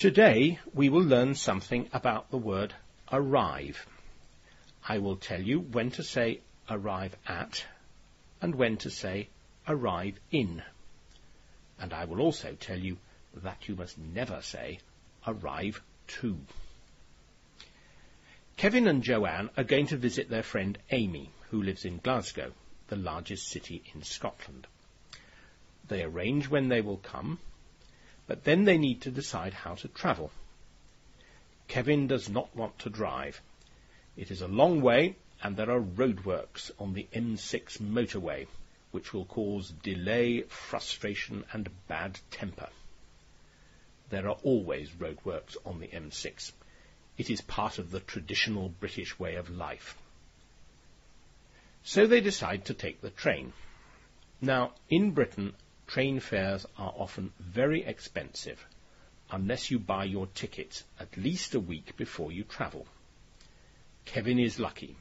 Today we will learn something about the word arrive. I will tell you when to say arrive at and when to say arrive in. And I will also tell you that you must never say arrive to. Kevin and Joanne are going to visit their friend Amy, who lives in Glasgow, the largest city in Scotland. They arrange when they will come, but then they need to decide how to travel. Kevin does not want to drive. It is a long way, and there are roadworks on the M6 motorway, which will cause delay, frustration, and bad temper. There are always roadworks on the M6. It is part of the traditional British way of life. So they decide to take the train. Now, in Britain, train fares are often very expensive unless you buy your tickets at least a week before you travel. Kevin is lucky.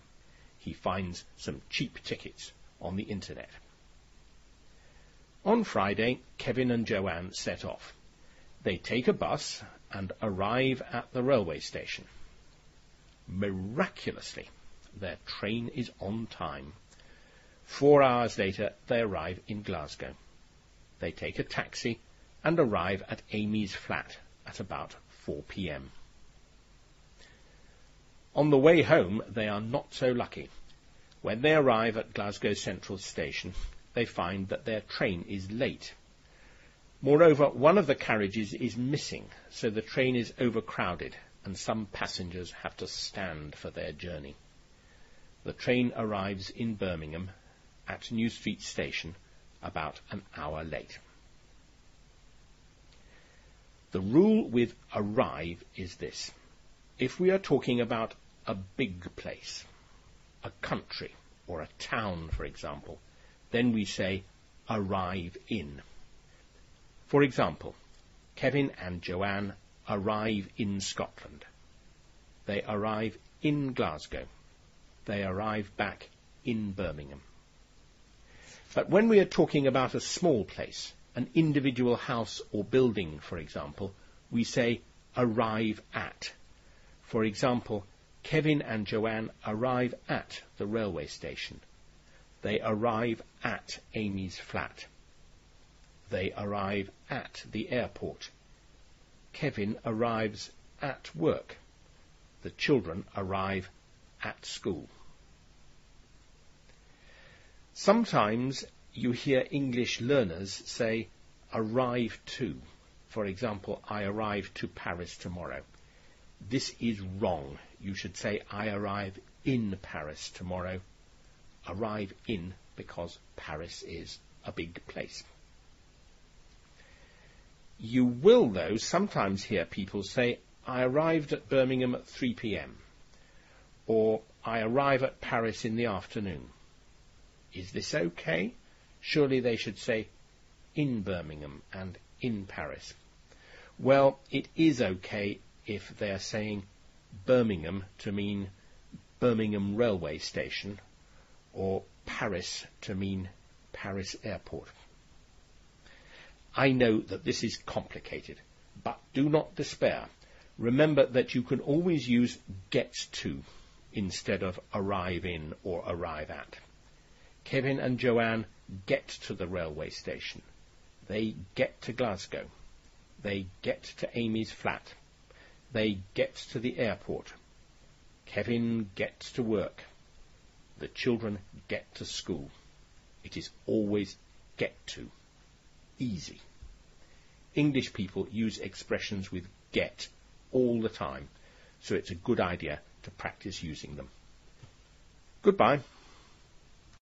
He finds some cheap tickets on the internet. On Friday, Kevin and Joanne set off. They take a bus and arrive at the railway station. Miraculously, their train is on time. Four hours later, they arrive in Glasgow. They take a taxi and arrive at Amy's flat at about 4 p.m. On the way home, they are not so lucky. When they arrive at Glasgow Central Station, they find that their train is late. Moreover, one of the carriages is missing, so the train is overcrowded and some passengers have to stand for their journey. The train arrives in Birmingham at New Street Station about an hour late. The rule with arrive is this. If we are talking about a big place, a country, or a town, for example, then we say arrive in. For example, Kevin and Joanne arrive in Scotland. They arrive in Glasgow. They arrive back in Birmingham. But when we are talking about a small place, an individual house or building, for example, we say arrive at. For example, Kevin and Joanne arrive at the railway station. They arrive at Amy's flat. They arrive at the airport. Kevin arrives at work. The children arrive at school. Sometimes you hear English learners say arrive to. For example, I arrive to Paris tomorrow. This is wrong. You should say I arrive in Paris tomorrow. Arrive in because Paris is a big place. You will, though, sometimes hear people say, I arrived at Birmingham at 3 p.m. or I arrive at Paris in the afternoon. Is this okay? Surely they should say in Birmingham and in Paris. Well, it is okay if they are saying Birmingham to mean Birmingham railway station or Paris to mean Paris airport. I know that this is complicated, but do not despair. Remember that you can always use get to instead of arrive in or arrive at. Kevin and Joanne get to the railway station. They get to Glasgow. They get to Amy's flat. They get to the airport. Kevin gets to work. The children get to school. It is always get to. Easy. English people use expressions with get all the time, so it's a good idea to practice using them. Goodbye.